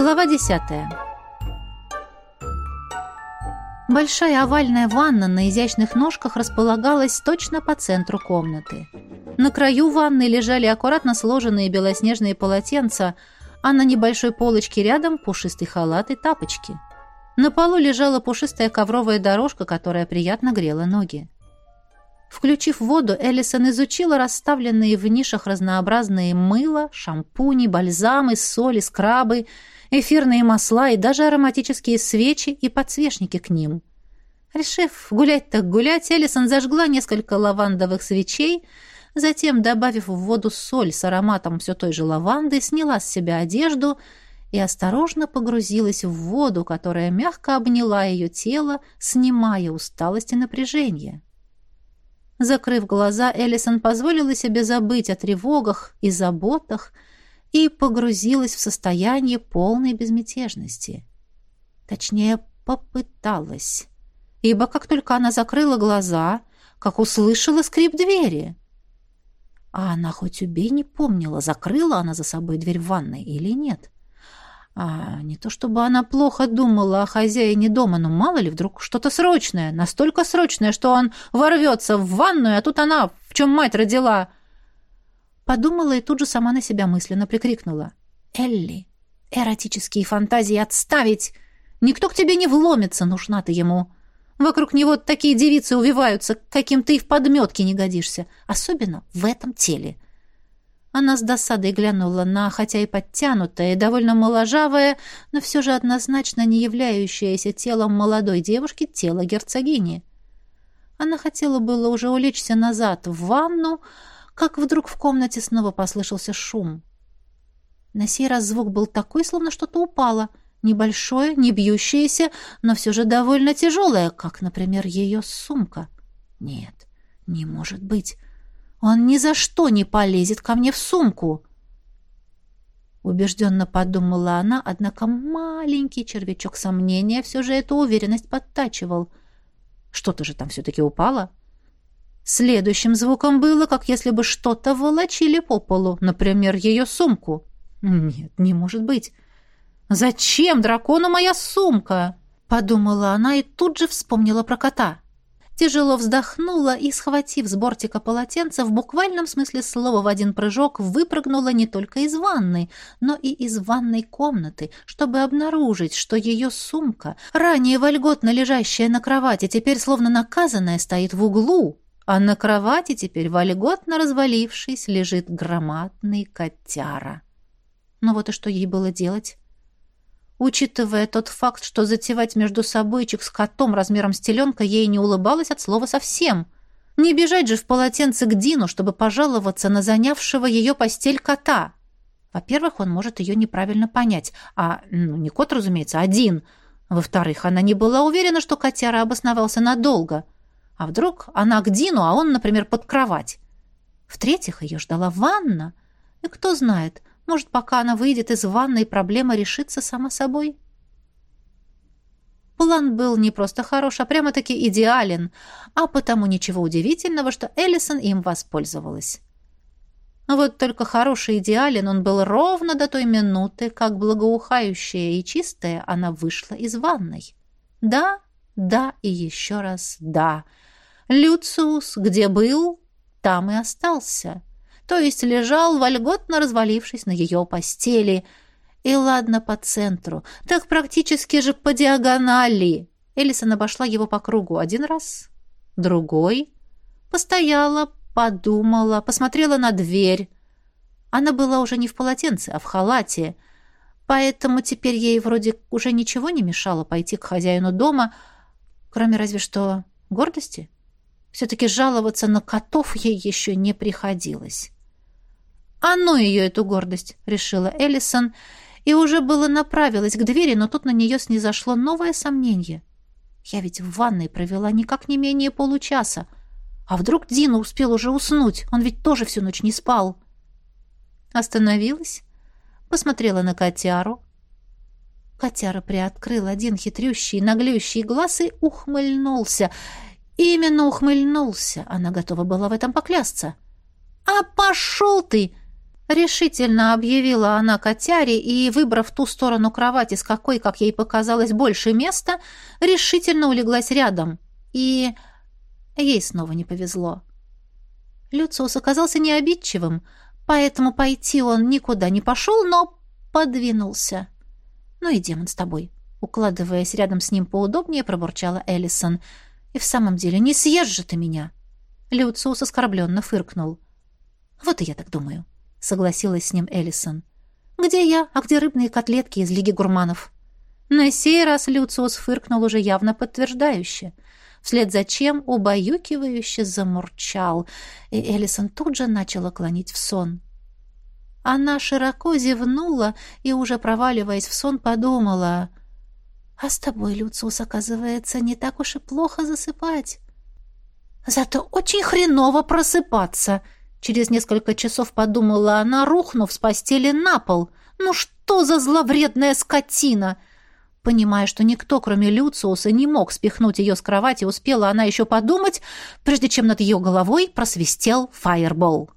Глава десятая. Большая овальная ванна на изящных ножках располагалась точно по центру комнаты. На краю ванны лежали аккуратно сложенные белоснежные полотенца, а на небольшой полочке рядом пушистый халат и тапочки. На полу лежала пушистая ковровая дорожка, которая приятно грела ноги. Включив воду, Эллисон изучила расставленные в нишах разнообразные мыло, шампуни, бальзамы, соли, скрабы, эфирные масла и даже ароматические свечи и подсвечники к ним. Решив гулять так гулять, Эллисон зажгла несколько лавандовых свечей, затем, добавив в воду соль с ароматом все той же лаванды, сняла с себя одежду и осторожно погрузилась в воду, которая мягко обняла ее тело, снимая усталость и напряжение. Закрыв глаза, Эллисон позволила себе забыть о тревогах и заботах и погрузилась в состояние полной безмятежности. Точнее, попыталась. Ибо как только она закрыла глаза, как услышала скрип двери. А она хоть убей не помнила, закрыла она за собой дверь в ванной или нет. А не то чтобы она плохо думала о хозяине дома, но мало ли вдруг что-то срочное, настолько срочное, что он ворвется в ванную, а тут она, в чем мать родила. Подумала и тут же сама на себя мысленно прикрикнула. «Элли, эротические фантазии отставить! Никто к тебе не вломится, нужна ты ему!» Вокруг него такие девицы увиваются, каким ты и в подметке не годишься, особенно в этом теле. Она с досадой глянула на, хотя и подтянутое, довольно моложавое, но все же однозначно не являющееся телом молодой девушки тело герцогини. Она хотела было уже улечься назад в ванну, как вдруг в комнате снова послышался шум. На сей раз звук был такой, словно что-то упало. Небольшое, не бьющееся, но все же довольно тяжелое, как, например, ее сумка. Нет, не может быть. Он ни за что не полезет ко мне в сумку. Убежденно подумала она, однако маленький червячок сомнения все же эту уверенность подтачивал. Что-то же там все-таки упало. Следующим звуком было, как если бы что-то волочили по полу, например, ее сумку. Нет, не может быть. «Зачем дракону моя сумка?» — подумала она и тут же вспомнила про кота тяжело вздохнула и, схватив с бортика полотенца, в буквальном смысле слова в один прыжок выпрыгнула не только из ванной, но и из ванной комнаты, чтобы обнаружить, что ее сумка, ранее вольготно лежащая на кровати, теперь словно наказанная стоит в углу, а на кровати теперь вольготно развалившись лежит громадный котяра. Но вот и что ей было делать? Учитывая тот факт, что затевать между собойчик с котом размером с теленка ей не улыбалось от слова совсем. Не бежать же в полотенце к Дину, чтобы пожаловаться на занявшего ее постель кота. Во-первых, он может ее неправильно понять. А, ну, не кот, разумеется, а Дин. Во-вторых, она не была уверена, что котяра обосновался надолго. А вдруг она к Дину, а он, например, под кровать. В-третьих, ее ждала ванна. И кто знает, может, пока она выйдет из ванной, проблема решится сама собой? План был не просто хорош, а прямо-таки идеален, а потому ничего удивительного, что Эллисон им воспользовалась. Вот только хороший идеален он был ровно до той минуты, как благоухающая и чистая она вышла из ванной. Да, да и еще раз да. Люциус, где был, там и остался то есть лежал, вольготно развалившись на ее постели. И ладно по центру, так практически же по диагонали. Элисон обошла его по кругу один раз, другой. Постояла, подумала, посмотрела на дверь. Она была уже не в полотенце, а в халате, поэтому теперь ей вроде уже ничего не мешало пойти к хозяину дома, кроме разве что гордости. Все-таки жаловаться на котов ей еще не приходилось. «А ну ее, эту гордость!» — решила Эллисон, и уже было направилась к двери, но тут на нее снизошло новое сомнение. «Я ведь в ванной провела никак не менее получаса. А вдруг Дина успел уже уснуть? Он ведь тоже всю ночь не спал». Остановилась, посмотрела на котяру. Котяра приоткрыл один хитрющий, наглющий глаз и ухмыльнулся. Именно ухмыльнулся. Она готова была в этом поклясться. «А пошел ты!» Решительно объявила она котяре и, выбрав ту сторону кровати, с какой, как ей показалось, больше места, решительно улеглась рядом. И ей снова не повезло. Люциус оказался необидчивым, поэтому пойти он никуда не пошел, но подвинулся. «Ну и демон с тобой», — укладываясь рядом с ним поудобнее, пробурчала Эллисон. «И в самом деле не съешь же ты меня!» Люциус оскорбленно фыркнул. «Вот и я так думаю», — согласилась с ним Эллисон. «Где я, а где рыбные котлетки из Лиги гурманов?» На сей раз Люциус фыркнул уже явно подтверждающе — вслед за чем убаюкивающе замурчал, и Элисон тут же начала клонить в сон. Она широко зевнула и, уже проваливаясь в сон, подумала, «А с тобой, Люциус, оказывается, не так уж и плохо засыпать». «Зато очень хреново просыпаться», — через несколько часов подумала она, рухнув с постели на пол. «Ну что за зловредная скотина!» Понимая, что никто, кроме Люциуса, не мог спихнуть ее с кровати, успела она еще подумать, прежде чем над ее головой просвистел фаербол.